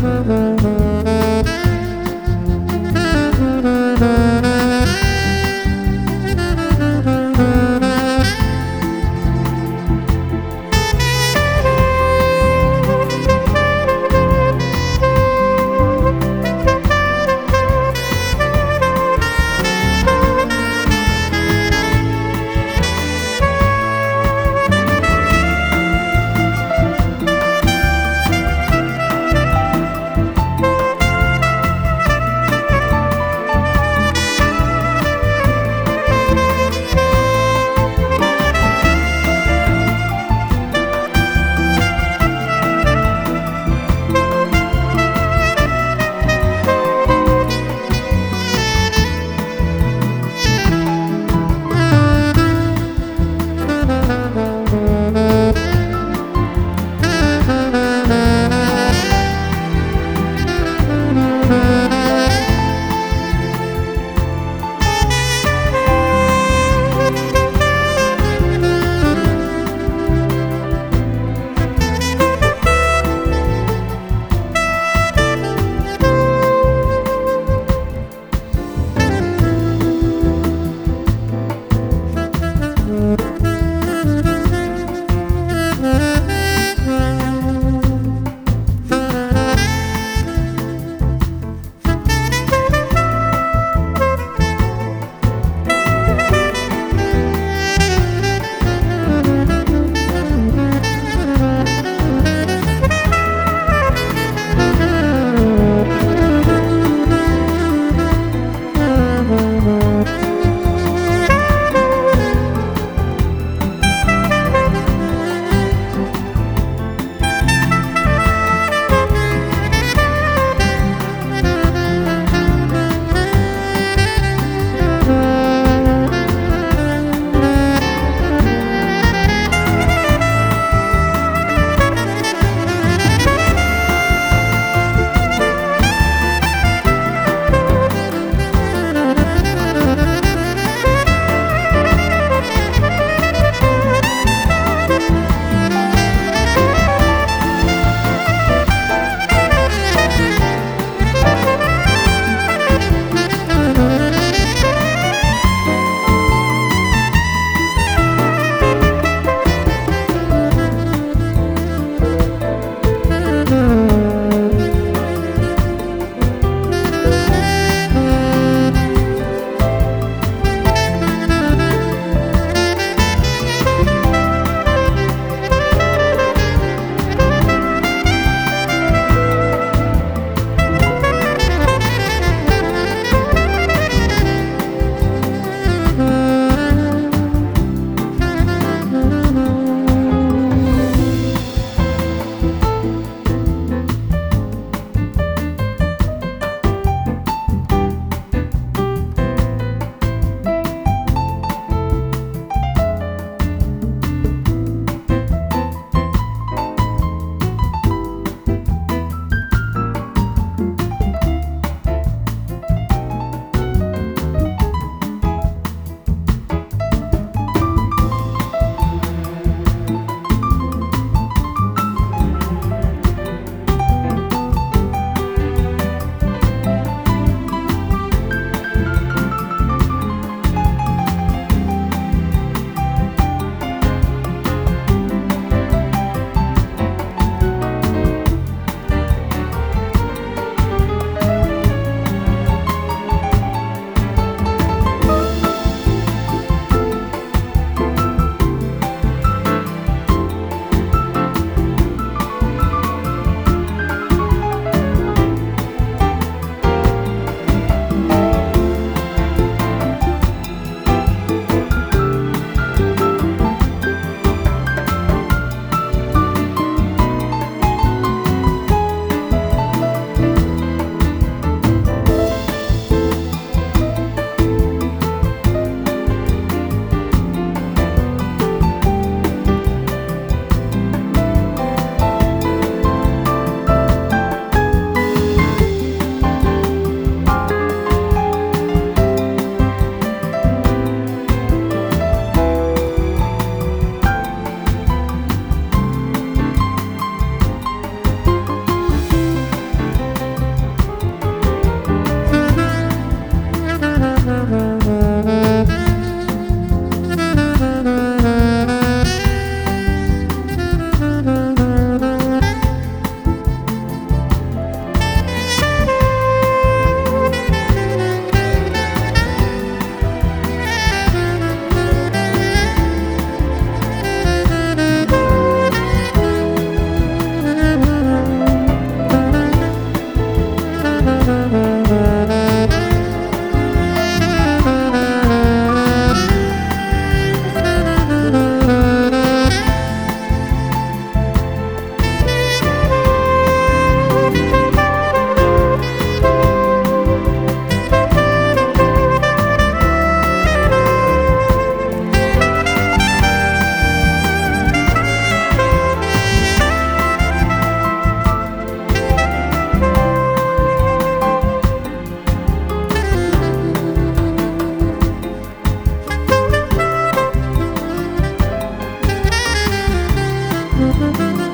Mm-hmm. Música